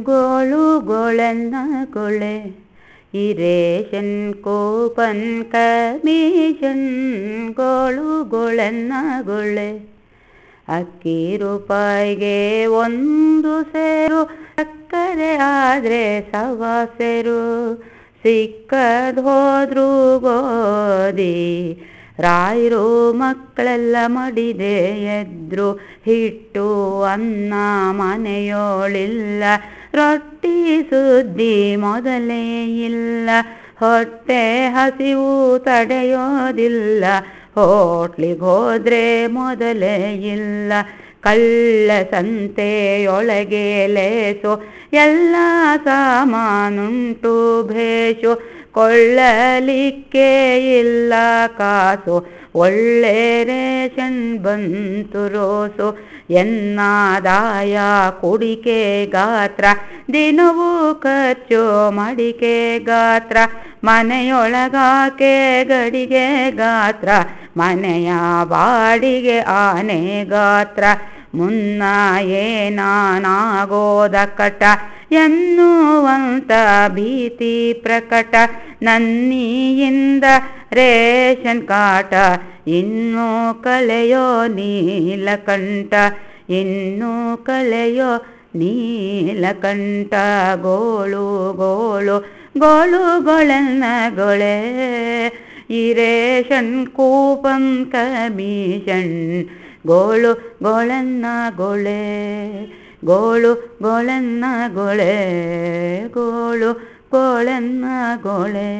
ಗೋಳು ಗೋಳೆನ್ನ ಕೊಳೆ ಇರೇಷನ್ coupon, commission ಗೋಳು ಗೋಳೆನ್ನ ಗೊಳೆ. ಅಕ್ಕಿ ರೂಪಾಯಿಗೆ ಒಂದು ಸೇರು, ಸಕ್ಕರೆ ಆದರೆ ಸವಾ ಸೇರು. ಸಿಕ್ಕದ್ ಹೋದ್ರು ಗೋದಿ. ರಾಯರು ಮಕ್ಕಳೆಲ್ಲ ಮಡಿದೆ ಎದ್ರು. ಹಿಟ್ಟು, ಅನ್ನ, ಮನೆಯೋಳಿಲ್ಲ. ರೊಟ್ಟಿ ಸುದ್ದಿ ಮೊದಲೇ ಇಲ್ಲ. ಹೊಟ್ಟೆ ಹಸಿವು ತಡೆಯೋದಿಲ್ಲ. ಹೋಟ್ಲಿಗೆ ಹೋದ್ರೆ ಮೊದಲೇ ಇಲ್ಲ. ಕಳ್ಳ ಸಂತೆಯೊಳಗೆ ಲೇಸು. ಎಲ್ಲ ಸಾಮಾನುಂಟು ಭೇಷು. ಕೊಳ್ಳಲಿಕ್ಕೆ ಇಲ್ಲ ಕಾಸು. ಒಳ್ಳೆ ರೇಷನ್ ಬಂತು ರೋಸು. ಎನ್ನಾದಾಯ ಕುಡಿಕೆ ಗಾತ್ರ. ದಿನವೂ ಖರ್ಚು ಮಡಿಕೆ ಗಾತ್ರ. ಮನೆಯೊಳಗಾಕೆ ಗಡಿಗೆ ಗಾತ್ರ. ಮನೆಯ ಬಾಡಿಗೆ ಆನೆ ಗಾತ್ರ. ಮುನ್ನ ಏನಾನಾಗೋದ ಕಟ ಎನ್ನುವಂತ ಭೀತಿ ಪ್ರಕಟ ನನ್ನಿಯಿಂದ ರೇಷನ್ ಕಾಟ, ಇನ್ನೂ ಕಳೆಯೋ ನೀಲಕಂಠ, ಇನ್ನೂ ಕಳೆಯೋ ನೀಲಕಂಠ, ಗೋಳು ಗೋಳು ಗೋಳು ಗೊಳೆನ್ನ ಗೊಳೆ. ಈ ರೇಷನ್ ಕೂಪಂ ಕಮಿಷನ್ ಗೋಳು ಗೋಳನ್ನ ಗೊಳೆ. ಗೋಳು ಗೋಳೆನ್ನ ಗೊಳೆ ಗೋಳು ಗೋಳೆನ್ನ ಗೊಳೆ